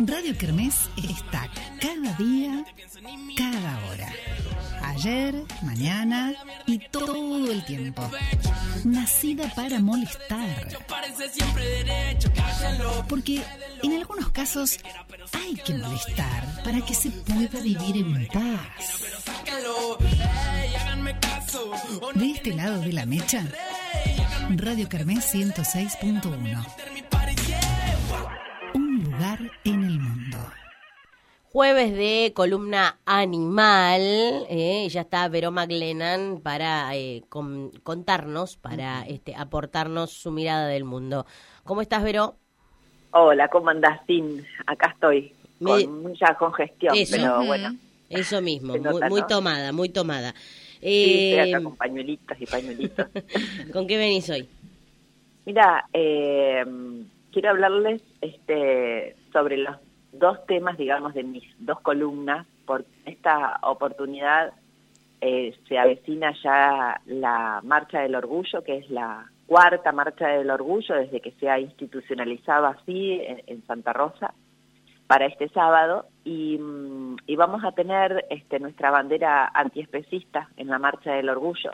Radio Kermés está cada día, cada hora. Ayer, mañana y todo el tiempo. Nacida para molestar. Porque en algunos casos hay que molestar para que se pueda vivir en paz. De este lado de la mecha, Radio Kermés 106.1 en el mundo. Jueves de columna animal, eh, ya está Vero McLennan para eh, contarnos, para este, aportarnos su mirada del mundo. ¿Cómo estás, Vero? Hola, ¿cómo andás, Sin? Acá estoy, con mucha congestión, pero bueno. Eso mismo, muy, tomada, muy tomada. Sí, estoy acá eh, con pañuelitos y pañuelitos. ¿Con qué venís hoy? Mira, eh, quiero hablarles este, sobre los dos temas, digamos, de mis dos columnas, por esta oportunidad eh, se avecina ya la Marcha del Orgullo, que es la cuarta Marcha del Orgullo desde que se ha institucionalizado así en, Santa Rosa para este sábado y, mm, y, vamos a tener este, nuestra bandera antiespecista en la Marcha del Orgullo.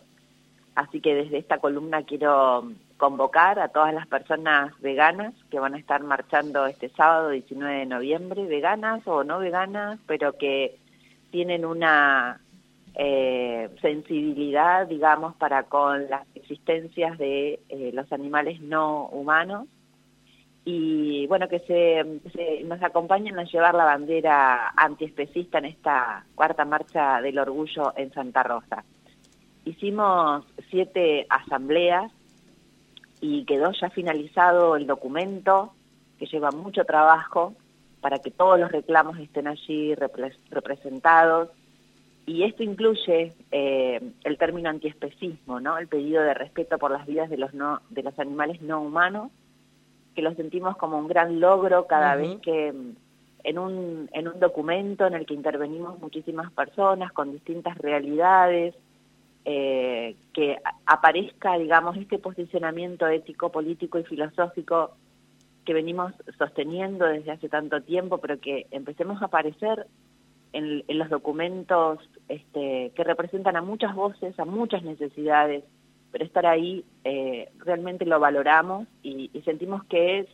Así que desde esta columna quiero convocar a todas las personas veganas que van a estar marchando este sábado 19 de noviembre, veganas o no veganas, pero que tienen una eh, sensibilidad, digamos, para con las existencias de eh, los animales no humanos y bueno, que se, nos acompañen a llevar la bandera antiespecista en esta cuarta marcha del orgullo en Santa Rosa. Hicimos siete asambleas y quedó ya finalizado el documento, que lleva mucho trabajo para que todos los reclamos estén allí representados. Y esto incluye eh, el término antiespecismo, ¿no? el pedido de respeto por las vidas de los, no, de los animales no humanos, que lo sentimos como un gran logro cada vez que en un, en un documento en el que intervenimos muchísimas personas con distintas realidades, eh, que aparezca, digamos, este posicionamiento ético, político y filosófico que venimos sosteniendo desde hace tanto tiempo, pero que empecemos a aparecer en, los documentos este, que representan a muchas voces, a muchas necesidades, pero estar ahí eh, realmente lo valoramos y, sentimos que es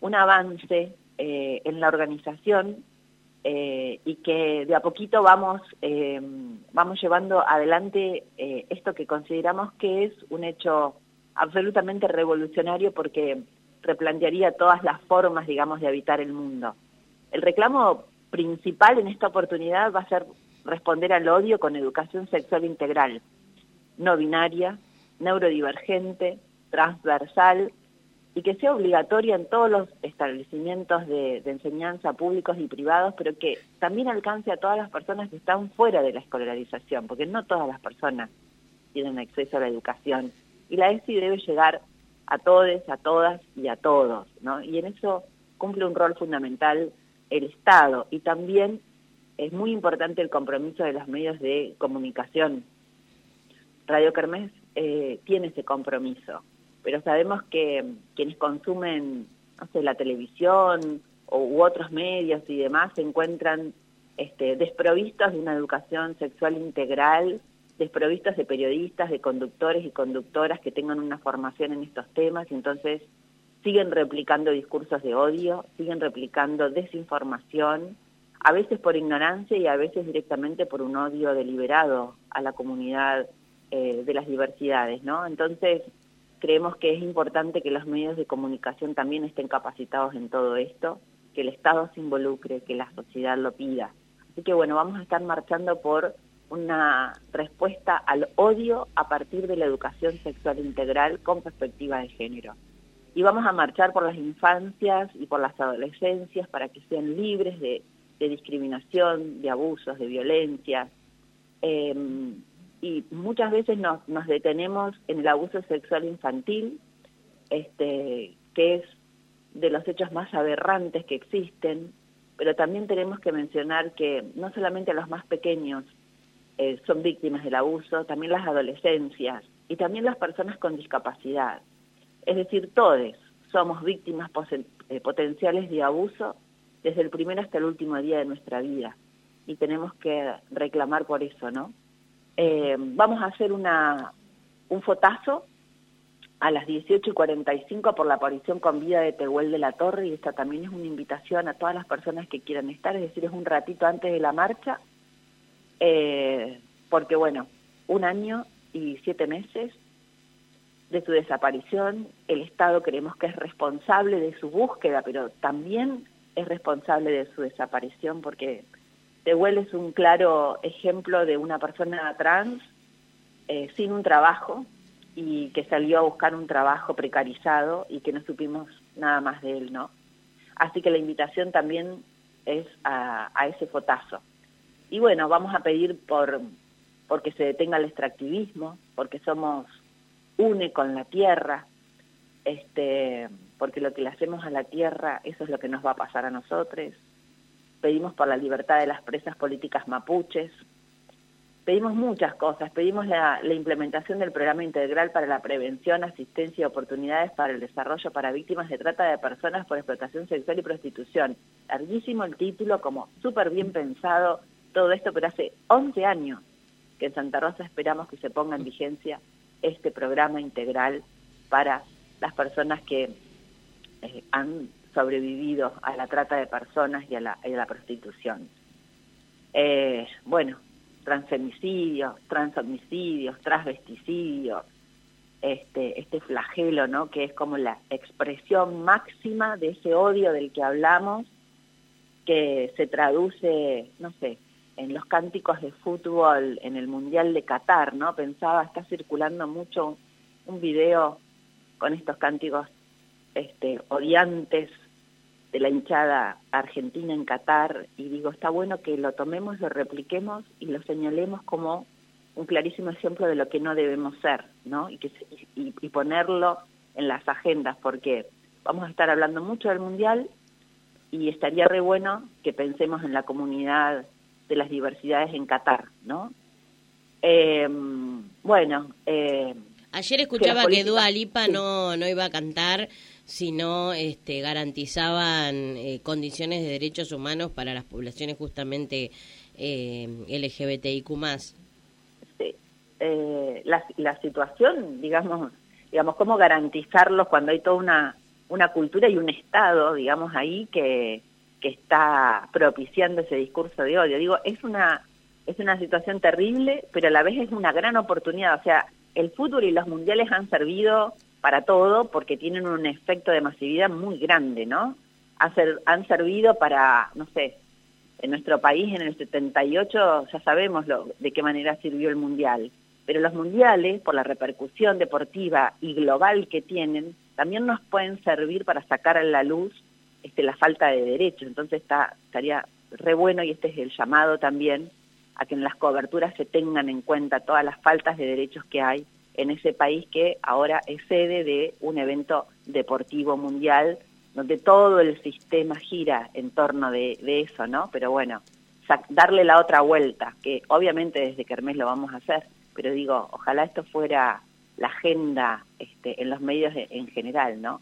un avance eh, en la organización eh, y que de a poquito vamos, eh, vamos llevando adelante eh, esto que consideramos que es un hecho absolutamente revolucionario porque replantearía todas las formas, digamos, de habitar el mundo. El reclamo principal en esta oportunidad va a ser responder al odio con educación sexual integral, no binaria, neurodivergente, transversal y que sea obligatoria en todos los establecimientos de, enseñanza públicos y privados, pero que también alcance a todas las personas que están fuera de la escolarización, porque no todas las personas tienen acceso a la educación. Y la ESI debe llegar a todos, a todas y a todos, ¿no? Y en eso cumple un rol fundamental el Estado y también es muy importante el compromiso de los medios de comunicación. Radio Kermés eh, tiene ese compromiso pero sabemos que quienes consumen, no sé, la televisión u otros medios y demás se encuentran este, desprovistos de una educación sexual integral, desprovistos de periodistas, de conductores y conductoras que tengan una formación en estos temas y entonces siguen replicando discursos de odio, siguen replicando desinformación, a veces por ignorancia y a veces directamente por un odio deliberado a la comunidad eh, de las diversidades, ¿no? Entonces, Creemos que es importante que los medios de comunicación también estén capacitados en todo esto, que el Estado se involucre, que la sociedad lo pida. Así que bueno, vamos a estar marchando por una respuesta al odio a partir de la educación sexual integral con perspectiva de género. Y vamos a marchar por las infancias y por las adolescencias para que sean libres de, discriminación, de abusos, de violencia. Eh, y muchas veces nos, nos detenemos en el abuso sexual infantil, este, que es de los hechos más aberrantes que existen, pero también tenemos que mencionar que no solamente los más pequeños eh, son víctimas del abuso, también las adolescencias y también las personas con discapacidad. Es decir, todos somos víctimas eh, potenciales de abuso desde el primer hasta el último día de nuestra vida. Y tenemos que reclamar por eso, ¿no? Eh, vamos a hacer una, un fotazo a las 18 y 45 por la aparición con vida de Tehuel de la Torre y esta también es una invitación a todas las personas que quieran estar, es decir, es un ratito antes de la marcha, eh, porque bueno, un año y siete meses de su desaparición, el Estado creemos que es responsable de su búsqueda, pero también es responsable de su desaparición porque Tehuel es un claro ejemplo de una persona trans eh, sin un trabajo, y que salió a buscar un trabajo precarizado y que no supimos nada más de él, ¿no? Así que la invitación también es a, ese fotazo. Y bueno, vamos a pedir por porque se detenga el extractivismo, porque somos une con la tierra, este, porque lo que le hacemos a la tierra, eso es lo que nos va a pasar a nosotros. Pedimos por la libertad de las presas políticas mapuches, pedimos muchas cosas, pedimos la, implementación del programa integral para la prevención, asistencia y oportunidades para el desarrollo para víctimas de trata de personas por explotación sexual y prostitución. Larguísimo el título, como súper bien pensado, todo esto, pero hace 11 años que en Santa Rosa esperamos que se ponga en vigencia este programa integral para las personas que eh, han sobrevivido a la trata de personas y a la, y a la prostitución. Eh, bueno, transfemicidios, transhomicidios, transvesticidios, este, este flagelo, ¿no? Que es como la expresión máxima de ese odio del que hablamos, que se traduce, no sé, en los cánticos de fútbol en el Mundial de Qatar, ¿no? Pensaba, está circulando mucho un video con estos cánticos este, odiantes de la hinchada argentina en Qatar y digo, está bueno que lo tomemos, lo repliquemos y lo señalemos como un clarísimo ejemplo de lo que no debemos ser, ¿no? Y, que, y, ponerlo en las agendas, porque vamos a estar hablando mucho del Mundial y estaría re bueno que pensemos en la comunidad de las diversidades en Qatar, ¿no? Eh, bueno. Eh, Ayer escuchaba que, Dua Lipa no, no iba a cantar sino este, garantizaban eh, condiciones de derechos humanos para las poblaciones justamente eh, LGBTIQ+. Sí. Eh, la, la situación, digamos, digamos, cómo garantizarlos cuando hay toda una, una cultura y un Estado, digamos, ahí que, que está propiciando ese discurso de odio. Digo, es una, es una situación terrible, pero a la vez es una gran oportunidad. O sea, el fútbol y los mundiales han servido para todo porque tienen un efecto de masividad muy grande, ¿no? Han servido para, no sé, en nuestro país en el 78 ya sabemos lo, de qué manera sirvió el Mundial, pero los Mundiales, por la repercusión deportiva y global que tienen, también nos pueden servir para sacar a la luz este, la falta de derechos. Entonces está, estaría re bueno, y este es el llamado también, a que en las coberturas se tengan en cuenta todas las faltas de derechos que hay en ese país que ahora es sede de un evento deportivo mundial donde todo el sistema gira en torno de, eso, ¿no? Pero bueno, darle la otra vuelta, que obviamente desde Kermés lo vamos a hacer, pero digo, ojalá esto fuera la agenda este, en los medios en general, ¿no?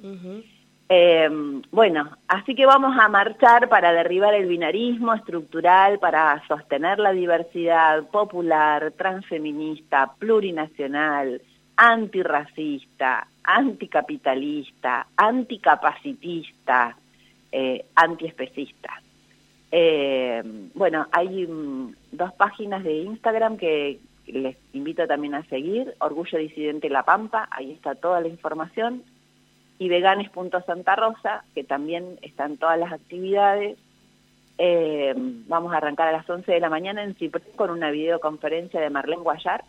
Eh, bueno, así que vamos a marchar para derribar el binarismo estructural, para sostener la diversidad popular, transfeminista, plurinacional, antirracista, anticapitalista, anticapacitista, eh, antiespecista. Eh, bueno, hay mm, dos páginas de Instagram que les invito también a seguir, Orgullo Disidente La Pampa, ahí está toda la información, y veganes.santarosa, que también están todas las actividades. Eh, vamos a arrancar a las 11 de la mañana en Cipre con una videoconferencia de Marlene Guayar.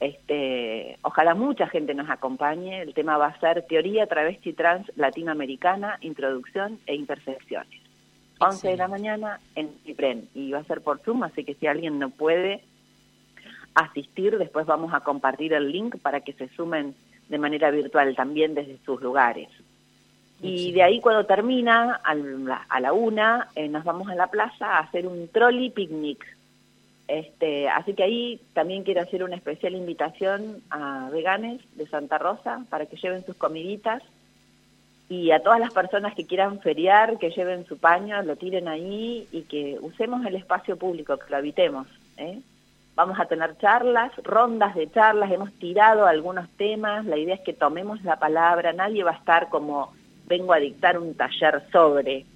Este, ojalá mucha gente nos acompañe. El tema va a ser Teoría Travesti Trans Latinoamericana, Introducción e Intersecciones. 11 de la mañana en Cipren y va a ser por Zoom, así que si alguien no puede asistir, después vamos a compartir el link para que se sumen de manera virtual también desde sus lugares. Y de ahí cuando termina, a la una, eh, nos vamos a la plaza a hacer un trolley picnic. Este, así que ahí también quiero hacer una especial invitación a veganes de Santa Rosa para que lleven sus comiditas y a todas las personas que quieran feriar, que lleven su paño, lo tiren ahí y que usemos el espacio público, que lo habitemos. ¿eh? Vamos a tener charlas, rondas de charlas, hemos tirado algunos temas, la idea es que tomemos la palabra, nadie va a estar como vengo a dictar un taller sobre.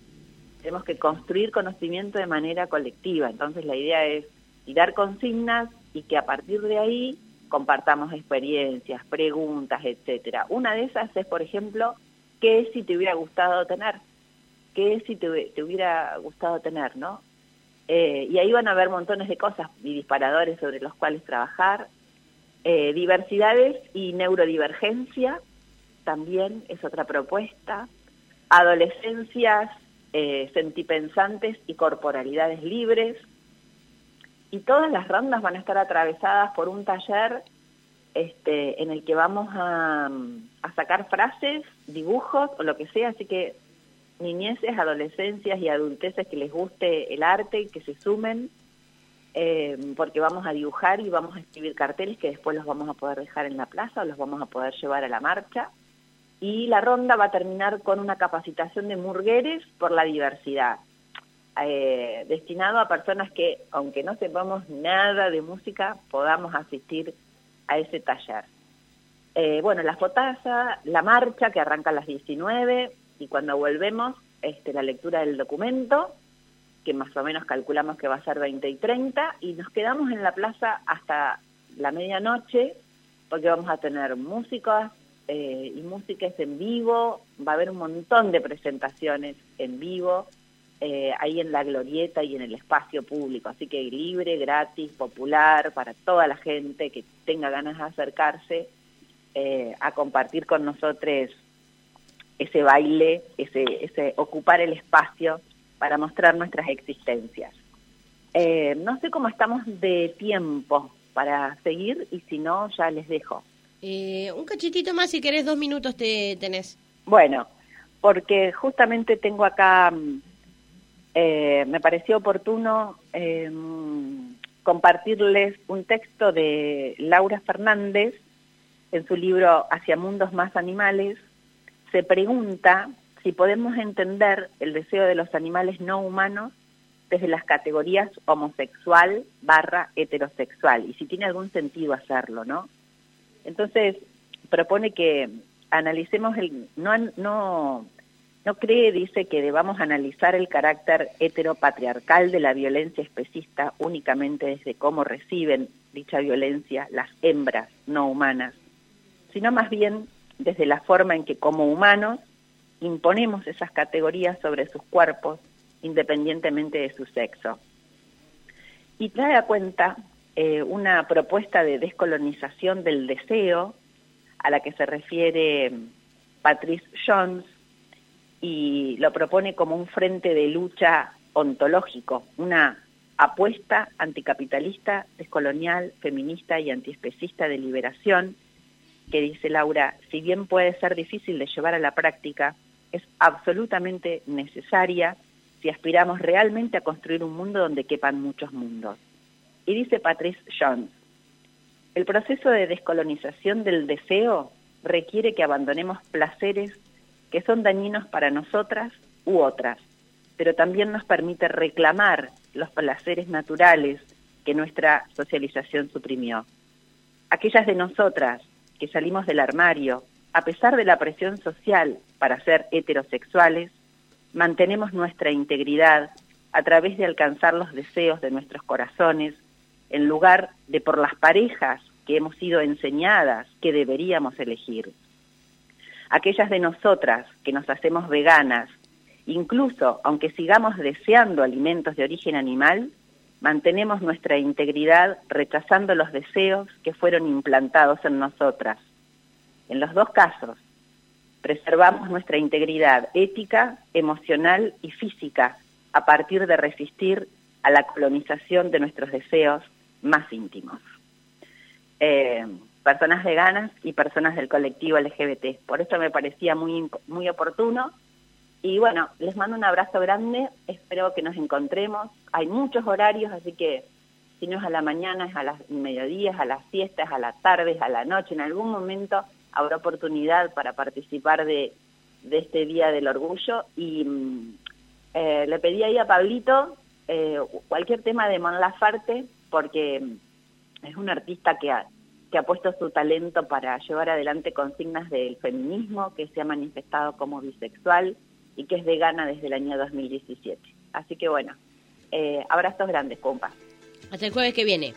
Tenemos que construir conocimiento de manera colectiva, entonces la idea es tirar consignas y que a partir de ahí compartamos experiencias, preguntas, etcétera. Una de esas es, por ejemplo, ¿qué es si te hubiera gustado tener? ¿Qué es si te, hubiera gustado tener, no? Eh, y ahí van a haber montones de cosas y disparadores sobre los cuales trabajar. Eh, diversidades y neurodivergencia también es otra propuesta. Adolescencias eh, sentipensantes y corporalidades libres. Y todas las rondas van a estar atravesadas por un taller este, en el que vamos a, sacar frases, dibujos o lo que sea, así que niñeces, adolescencias y adulteces que les guste el arte, que se sumen, eh, porque vamos a dibujar y vamos a escribir carteles que después los vamos a poder dejar en la plaza o los vamos a poder llevar a la marcha. Y la ronda va a terminar con una capacitación de murgueres por la diversidad, eh, destinado a personas que, aunque no sepamos nada de música, podamos asistir a ese taller. Eh, bueno, la fotaza, la marcha que arranca a las 19 y cuando volvemos, este, la lectura del documento, que más o menos calculamos que va a ser 20 y 30, y nos quedamos en la plaza hasta la medianoche, porque vamos a tener músicas eh, y músicas en vivo, va a haber un montón de presentaciones en vivo, eh, ahí en la glorieta y en el espacio público, así que libre, gratis, popular, para toda la gente que tenga ganas de acercarse eh, a compartir con nosotros ese baile, ese, ese ocupar el espacio para mostrar nuestras existencias. Eh, no sé cómo estamos de tiempo para seguir y si no, ya les dejo. un cachitito más, si querés, dos minutos te tenés. Bueno, porque justamente tengo acá mm, eh, me pareció oportuno em, compartirles un texto de Laura Fernández en su libro Hacia Mundos Más Animales. Se pregunta si podemos entender el deseo de los animales no humanos desde las categorías homosexual barra heterosexual y si tiene algún sentido hacerlo, ¿no? Entonces propone que analicemos el no no no cree, dice, que debamos analizar el carácter heteropatriarcal de la violencia especista únicamente desde cómo reciben dicha violencia las hembras no humanas, sino más bien desde la forma en que como humanos imponemos esas categorías sobre sus cuerpos independientemente de su sexo. Y trae a cuenta eh, una propuesta de descolonización del deseo a la que se refiere Patrice Jones y lo propone como un frente de lucha ontológico, una apuesta anticapitalista, descolonial, feminista y antiespecista de liberación, que dice Laura, si bien puede ser difícil de llevar a la práctica, es absolutamente necesaria si aspiramos realmente a construir un mundo donde quepan muchos mundos. Y dice Patrice Jones, el proceso de descolonización del deseo requiere que abandonemos placeres que son dañinos para nosotras u otras, pero también nos permite reclamar los placeres naturales que nuestra socialización suprimió. Aquellas de nosotras que salimos del armario, a pesar de la presión social para ser heterosexuales, mantenemos nuestra integridad a través de alcanzar los deseos de nuestros corazones, en lugar de por las parejas que hemos sido enseñadas que deberíamos elegir aquellas de nosotras que nos hacemos veganas, incluso aunque sigamos deseando alimentos de origen animal, mantenemos nuestra integridad rechazando los deseos que fueron implantados en nosotras. En los dos casos, preservamos nuestra integridad ética, emocional y física a partir de resistir a la colonización de nuestros deseos más íntimos. Eh, personas veganas y personas del colectivo LGBT. Por eso me parecía muy, muy oportuno. Y bueno, les mando un abrazo grande, espero que nos encontremos. Hay muchos horarios, así que si no es a la mañana, es a las mediodías, a las siestas, a las tardes, a la noche, en algún momento habrá oportunidad para participar de, de este Día del Orgullo y mm, eh, le pedí ahí a Pablito eh, cualquier tema de Mon Laferte porque mm, es un artista que ha, que ha puesto su talento para llevar adelante consignas del feminismo, que se ha manifestado como bisexual y que es vegana desde el año 2017. Así que bueno, eh, abrazos grandes, compa. Hasta el jueves que viene.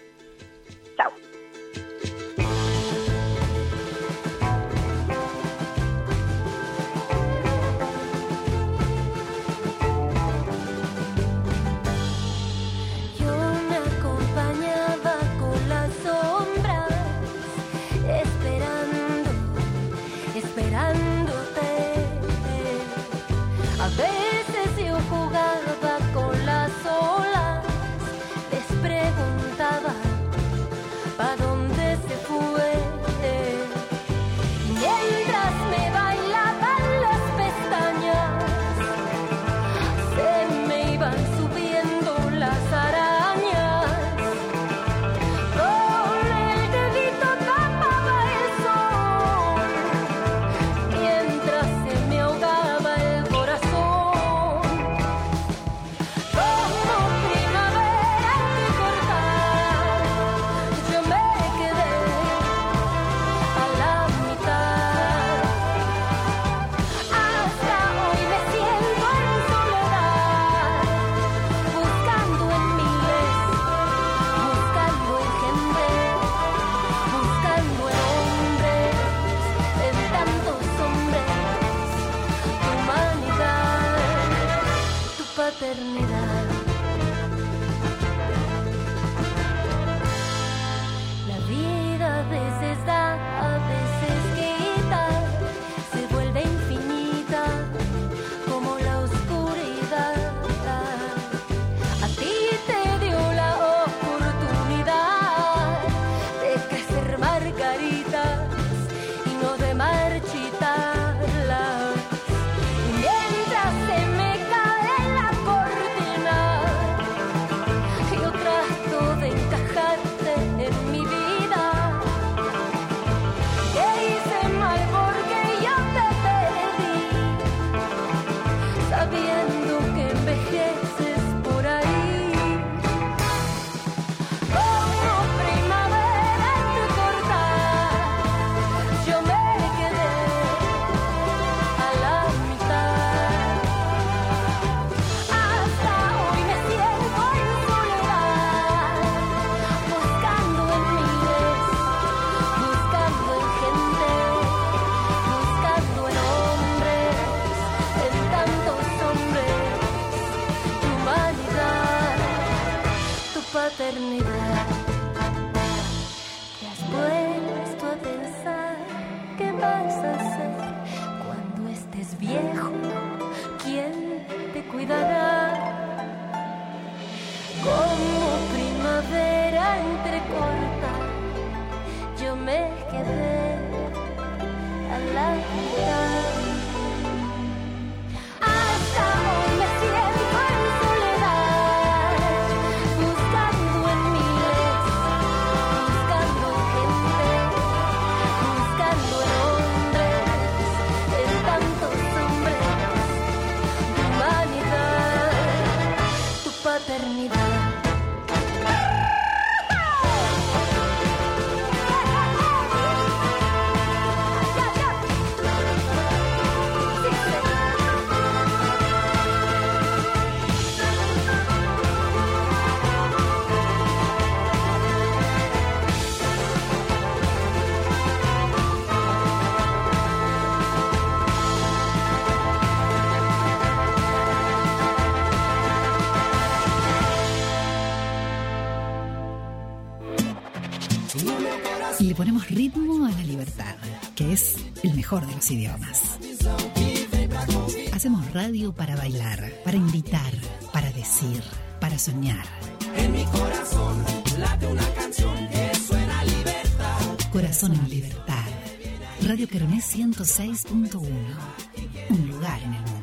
Mejor de los idiomas. Hacemos radio para bailar, para invitar, para decir, para soñar. En mi corazón late una canción que suena libertad. Corazón en libertad. Radio Kermés 106.1. Un lugar en el mundo.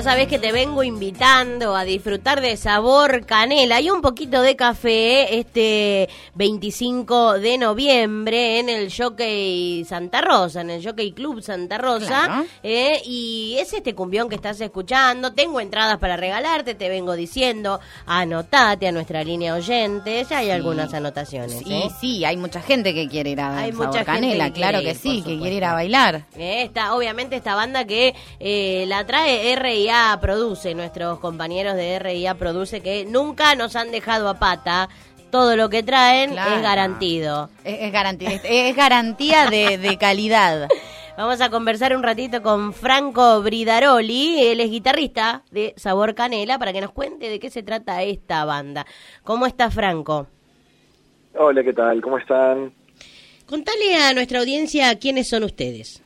Ya sabés que te vengo invitando a disfrutar de sabor canela y un poquito de café este 25 de noviembre en el Jockey Santa Rosa, en el Jockey Club Santa Rosa. Claro. Eh, y es este cumbión que estás escuchando. Tengo entradas para regalarte, te vengo diciendo. Anotate a nuestra línea oyentes. Ya hay algunas anotaciones. Sí, ¿eh? sí, hay mucha gente que quiere ir a Hay Sabor mucha gente Canela, que claro que sí, que quiere ir a bailar. Eh, Esta, obviamente esta banda que eh, la trae RIA Produce, nuestros compañeros de RIA Produce que nunca nos han dejado a pata. Todo lo que traen Claro. es garantido. Es, es garantía, es, es garantía de, de calidad. Vamos a conversar un ratito con Franco Bridaroli, él es guitarrista de Sabor Canela, para que nos cuente de qué se trata esta banda. ¿Cómo está Franco? Hola, ¿qué tal? ¿Cómo están? Contale a nuestra audiencia quiénes son ustedes.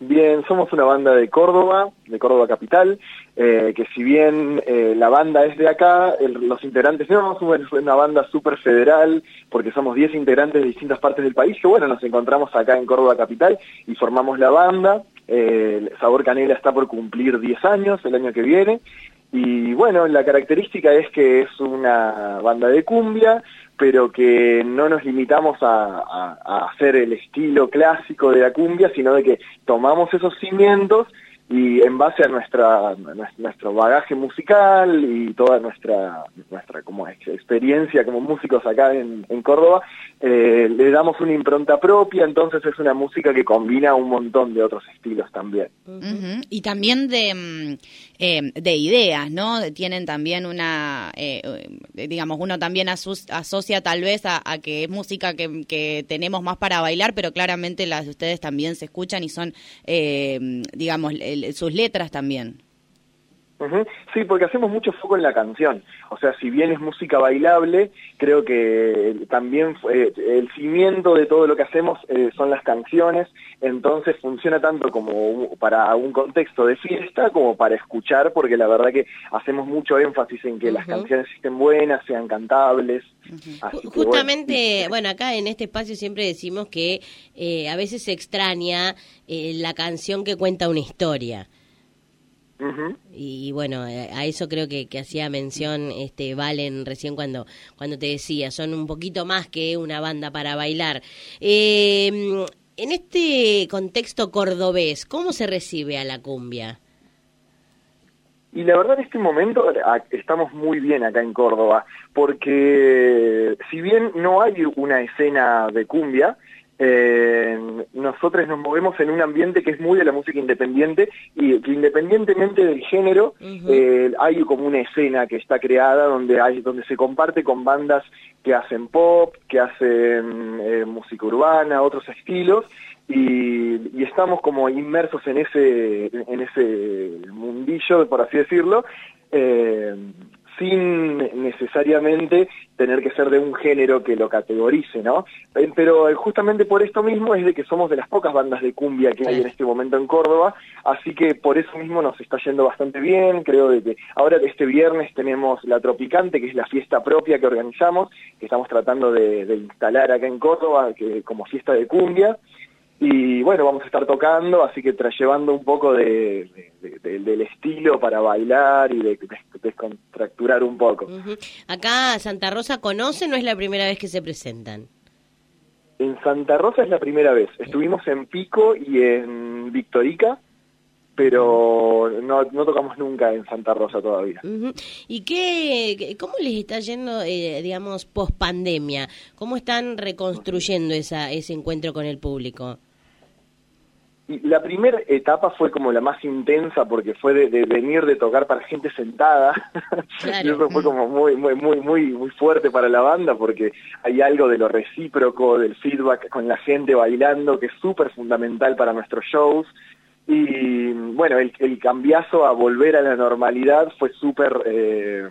Bien, somos una banda de Córdoba, de Córdoba Capital, eh, que si bien eh, la banda es de acá, el- los integrantes no, somos una banda súper federal, porque somos 10 integrantes de distintas partes del país, que bueno, nos encontramos acá en Córdoba Capital y formamos la banda. Eh, Sabor Canela está por cumplir 10 años el año que viene. Y bueno, la característica es que es una banda de cumbia, pero que no nos limitamos a, hacer el estilo clásico de la cumbia, sino de que tomamos esos cimientos y en base a nuestra nues- nuestro bagaje musical y toda nuestra nuestra como ex- experiencia como músicos acá en, en Córdoba eh, le damos una impronta propia entonces es una música que combina un montón de otros estilos también Ujú. Y también de, mm, eh, de ideas, ¿no? Tienen también una, eh, digamos, uno también asocia tal vez a, a que es música que, que tenemos más para bailar, pero claramente las de ustedes también se escuchan y son, eh, digamos, sus letras también. Sí, porque hacemos mucho foco en la canción. O sea, si bien es música bailable, creo que también fue- el cimiento de todo lo que hacemos eh, son las canciones. Entonces funciona tanto como para un contexto de fiesta como para escuchar, porque la verdad que hacemos mucho énfasis en que las canciones estén buenas, sean cantables. Bueno, Justamente, bueno, acá en este espacio siempre decimos que eh, a veces se extraña eh, la canción que cuenta una historia. Ujú. Y bueno, eh, a eso creo que, que hacía mención este Valen recién cuando, cuando te decía, son un poquito más que una banda para bailar. Eh, en este contexto cordobés, ¿cómo se recibe a la cumbia? Y la verdad en este momento estamos muy bien acá en Córdoba, porque si bien no hay una escena de cumbia, eh, nosotros nos movemos en un ambiente que es muy de la música independiente y que independientemente del género eh, hay como una escena que está creada donde hay donde se comparte con bandas que hacen pop, que hacen eh, música urbana, otros estilos y, y estamos como inmersos en ese en ese mundillo, por así decirlo, eh, sin necesariamente tener que ser de un género que lo categorice, ¿no? Eh, Pero eh, justamente por esto mismo es de que somos de las pocas bandas de cumbia que hay en este momento en Córdoba, así que por eso mismo nos está yendo bastante bien, creo de que ahora este viernes tenemos la Tropicante, que es la fiesta propia que organizamos, que estamos tratando de, de instalar acá en Córdoba que, como fiesta de cumbia, y bueno, vamos a estar tocando, así que tra- llevando un poco de, de- de- del estilo para bailar y de, de- descontracturar un poco. Acá Santa Rosa conoce, no es la primera vez que se presentan. En Santa Rosa es la primera vez. Estuvimos en Pico y en Victorica, pero no, no tocamos nunca en Santa Rosa todavía. ¿Y qué, qué- cómo les está yendo, eh, digamos, post pandemia? ¿Cómo están reconstruyendo esa, ese encuentro con el público? Y la primera etapa fue como la más intensa porque fue de, de venir de tocar para gente sentada. Claro. y eso fue como muy, muy, muy, muy, muy fuerte para la banda porque hay algo de lo recíproco, del feedback con la gente bailando que es súper fundamental para nuestros shows. Y bueno, el, el cambiazo a volver a la normalidad fue súper eh,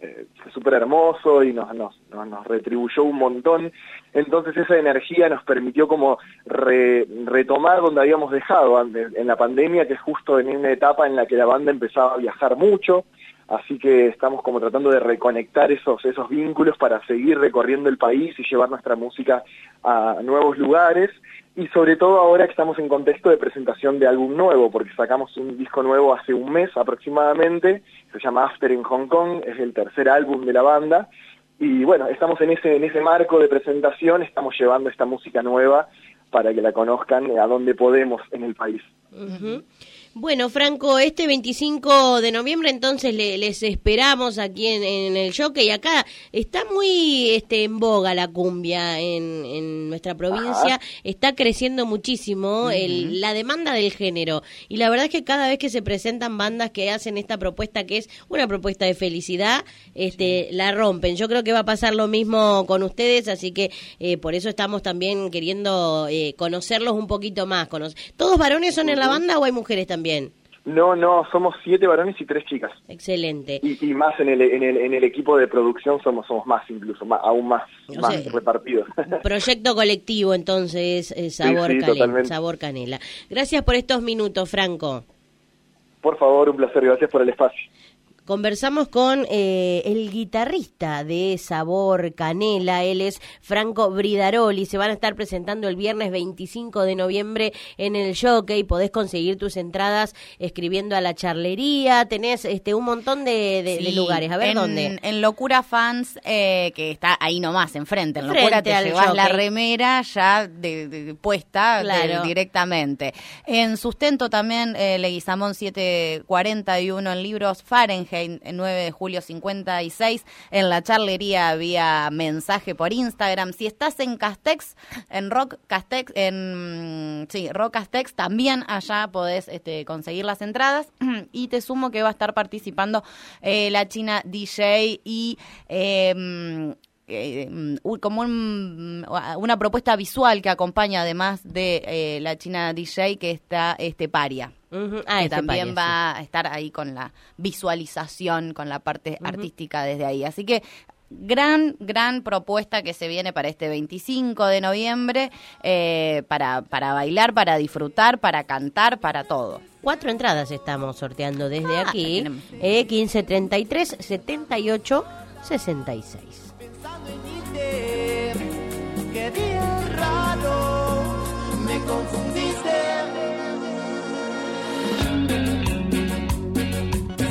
eh, súper hermoso y nos, nos, nos, nos retribuyó un montón. Entonces esa energía nos permitió como re- retomar donde habíamos dejado antes, en la pandemia, que es justo en una etapa en la que la banda empezaba a viajar mucho. Así que estamos como tratando de reconectar esos, esos vínculos para seguir recorriendo el país y llevar nuestra música a nuevos lugares. Y sobre todo ahora que estamos en contexto de presentación de álbum nuevo, porque sacamos un disco nuevo hace un mes aproximadamente, se llama After en Hong Kong, es el tercer álbum de la banda. Y bueno, estamos en ese, en ese marco de presentación, estamos llevando esta música nueva para que la conozcan a donde podemos en el país. Bueno, Franco, este 25 de noviembre entonces le- les esperamos aquí en, en el Jockey. Acá está muy este, en boga la cumbia en, en nuestra provincia. Está creciendo muchísimo el- la demanda del género. Y la verdad es que cada vez que se presentan bandas que hacen esta propuesta, que es una propuesta de felicidad, este, la rompen. Yo creo que va a pasar lo mismo con ustedes, así que eh, por eso estamos también queriendo eh, conocerlos un poquito más. ¿Todos varones son en la banda o hay mujeres también? No, no, somos siete varones y tres chicas. Excelente. Y, y más en el, en, el, en el equipo de producción somos, somos más incluso, más, aún más, O más sea, repartidos. Proyecto colectivo, entonces, eh, sabor, sí, Canela, sabor canela. Gracias por estos minutos, Franco. Por favor, un placer, gracias por el espacio. Conversamos con eh, el guitarrista de Sabor Canela, él es Franco Bridaroli. Se van a estar presentando el viernes 25 de noviembre en el Jockey. Podés conseguir tus entradas escribiendo a la charlería. Tenés este un montón de, de- de Sí, lugares. A ver en, dónde. En Locura Fans, eh, que está ahí nomás, enfrente. En Locura te llevas la remera ya de, de- puesta Claro. directamente. En Sustento también, eh, Leguizamón 741 en libros, Fahrenheit, el 9 de julio 56. En la charlería había mensaje por Instagram. Si estás en Castex, en Rock Castex, en sí, Rock Castex, también allá podés este, conseguir las entradas. y te sumo que va a estar participando eh, la China DJ y eh, eh, mm, como un- una propuesta visual que acompaña además de eh, la China DJ que está este Paria Ujú. Ah, que este también paria, va a estar ahí con la visualización, con la parte artística desde ahí. Así que gran, gran propuesta que se viene para este 25 de noviembre, eh, para, para bailar, para disfrutar, para cantar, para todo. Cuatro entradas estamos sorteando desde Ah, aquí. Eh, 1533 78 66. Qué día raro, me confundiste.